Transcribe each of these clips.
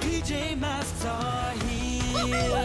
PJ Masks are here.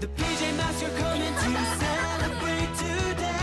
The PJ Masks are coming to celebrate today.